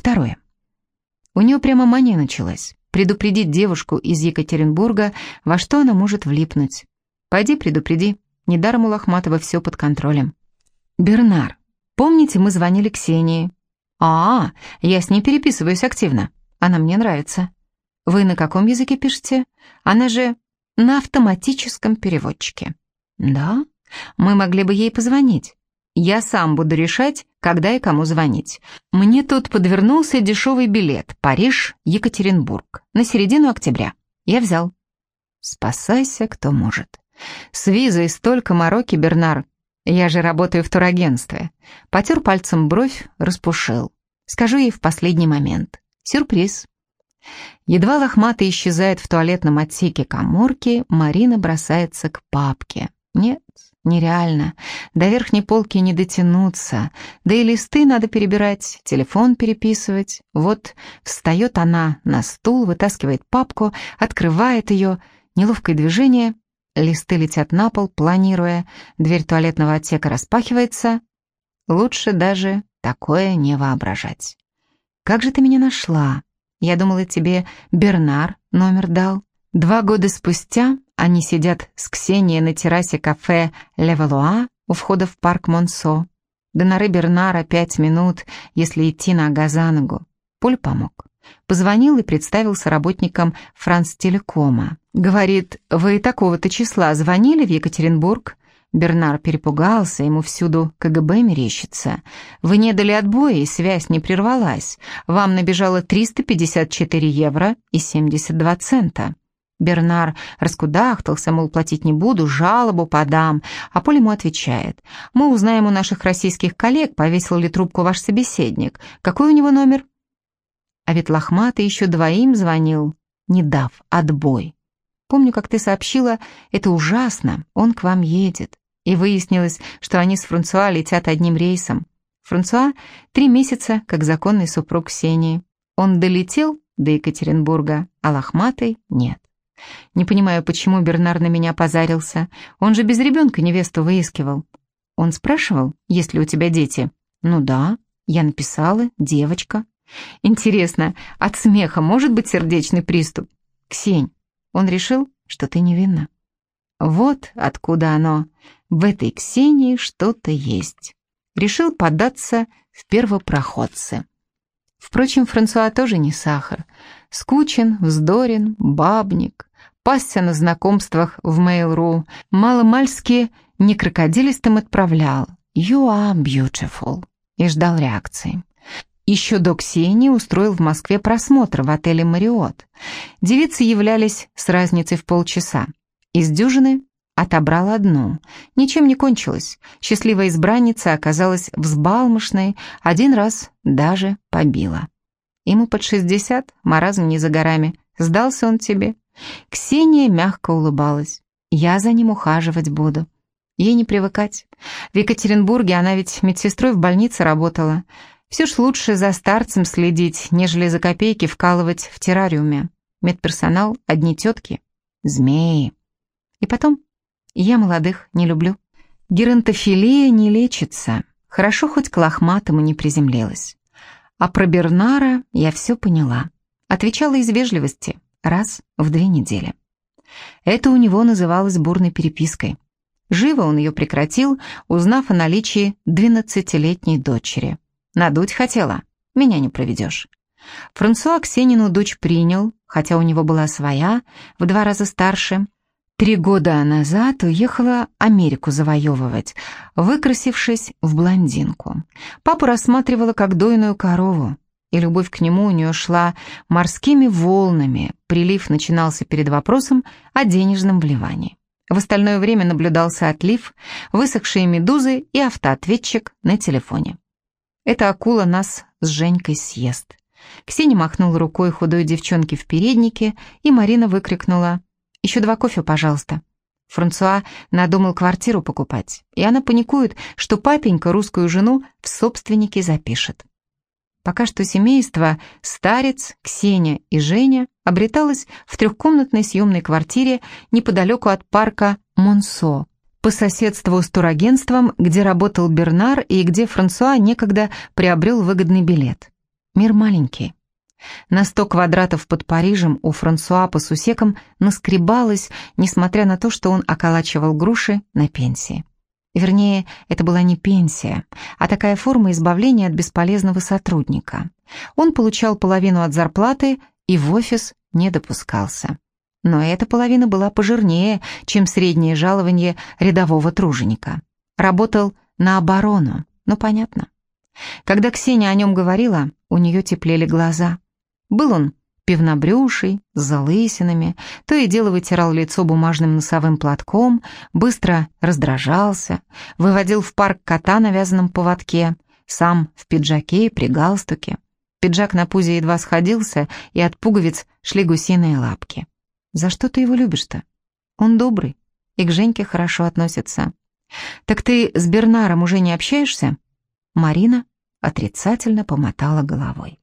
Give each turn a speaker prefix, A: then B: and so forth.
A: Второе. У нее прямо мания началась. Предупредить девушку из Екатеринбурга, во что она может влипнуть. Пойди предупреди. Недаром у Лохматова все под контролем. Бернар, помните, мы звонили Ксении? А, я с ней переписываюсь активно. Она мне нравится. Вы на каком языке пишете? Она же на автоматическом переводчике. Да? Мы могли бы ей позвонить. Я сам буду решать, когда и кому звонить. Мне тут подвернулся дешевый билет Париж-Екатеринбург на середину октября. Я взял. Спасайся, кто может. С визой столько мороки, Бернар. Я же работаю в турагентстве. Потер пальцем бровь, распушил. Скажу ей в последний момент. Сюрприз. Едва лохматый исчезает в туалетном отсеке коморки, Марина бросается к папке. Нет, нереально. До верхней полки не дотянуться. Да и листы надо перебирать, телефон переписывать. Вот встает она на стул, вытаскивает папку, открывает ее. Неловкое движение. Листы летят на пол, планируя. Дверь туалетного отсека распахивается. Лучше даже такое не воображать. «Как же ты меня нашла?» Я думала, тебе Бернар номер дал. Два года спустя они сидят с Ксенией на террасе кафе «Левалуа» у входа в парк Монсо. До норы Бернара пять минут, если идти нога за ногу. Поль помог. Позвонил и представился работникам Франц Телекома. Говорит, вы такого-то числа звонили в Екатеринбург? Бернар перепугался, ему всюду КГБ мерещится. Вы не дали отбоя, и связь не прервалась. Вам набежало 354 евро и 72 цента. Бернар раскудахтался, мол, платить не буду, жалобу подам. А Поль ему отвечает. Мы узнаем у наших российских коллег, повесил ли трубку ваш собеседник. Какой у него номер? А ведь Лохматый еще двоим звонил, не дав отбой. Помню, как ты сообщила, это ужасно, он к вам едет. И выяснилось, что они с Франсуа летят одним рейсом. Франсуа три месяца, как законный супруг Ксении. Он долетел до Екатеринбурга, а лохматый нет. Не понимаю, почему Бернар на меня позарился. Он же без ребенка невесту выискивал. Он спрашивал, есть ли у тебя дети. Ну да, я написала, девочка. Интересно, от смеха может быть сердечный приступ? Ксень, он решил, что ты невинна. Вот откуда оно. В этой Ксении что-то есть. Решил податься в первопроходцы. Впрочем, Франсуа тоже не сахар. Скучен, вздорен, бабник. Пасся на знакомствах в Mail.ru. Маломальски не крокодилистым отправлял. «You are beautiful» и ждал реакции. Еще до Ксении устроил в Москве просмотр в отеле «Мариот». Девицы являлись с разницей в полчаса. Из дюжины Отобрал одну. Ничем не кончилось. Счастливая избранница оказалась взбалмошной, один раз даже побила. Ему под шестьдесят, маразм не за горами. Сдался он тебе. Ксения мягко улыбалась. Я за ним ухаживать буду. Ей не привыкать. В Екатеринбурге она ведь медсестрой в больнице работала. Все ж лучше за старцем следить, нежели за копейки вкалывать в террариуме. Медперсонал — одни тетки. Змеи. И потом я молодых не люблю. Геронтофилия не лечится. Хорошо хоть к лохматому не приземлилась. А про Бернара я все поняла. Отвечала из вежливости, раз в две недели. Это у него называлось бурной перепиской. Живо он ее прекратил, узнав о наличии двенадцатилетней дочери. Надуть хотела, меня не проведешь. Франсуа Ксенину дочь принял, хотя у него была своя, в два раза старше, Три года назад уехала Америку завоевывать, выкрасившись в блондинку. Папу рассматривала как дойную корову, и любовь к нему у нее шла морскими волнами. Прилив начинался перед вопросом о денежном вливании. В остальное время наблюдался отлив, высохшие медузы и автоответчик на телефоне. Эта акула нас с Женькой съест. Ксения махнула рукой худой девчонке в переднике, и Марина выкрикнула еще два кофе, пожалуйста». Франсуа надумал квартиру покупать, и она паникует, что папенька русскую жену в собственники запишет. Пока что семейство, старец, Ксения и Женя, обреталось в трехкомнатной съемной квартире неподалеку от парка Монсо, по соседству с турагентством, где работал Бернар и где Франсуа некогда приобрел выгодный билет. Мир маленький. На сто квадратов под Парижем у Франсуа по сусекам наскребалось, несмотря на то, что он околачивал груши на пенсии. Вернее, это была не пенсия, а такая форма избавления от бесполезного сотрудника. Он получал половину от зарплаты и в офис не допускался. Но эта половина была пожирнее, чем среднее жалование рядового труженика. Работал на оборону, ну понятно. Когда Ксения о нем говорила, у нее теплели глаза. Был он пивнобрюший, с залысинами, то и дело вытирал лицо бумажным носовым платком, быстро раздражался, выводил в парк кота на вязаном поводке, сам в пиджаке и при галстуке. Пиджак на пузе едва сходился, и от пуговиц шли гусиные лапки. «За что ты его любишь-то? Он добрый и к Женьке хорошо относится». «Так ты с Бернаром уже не общаешься?» Марина отрицательно помотала головой.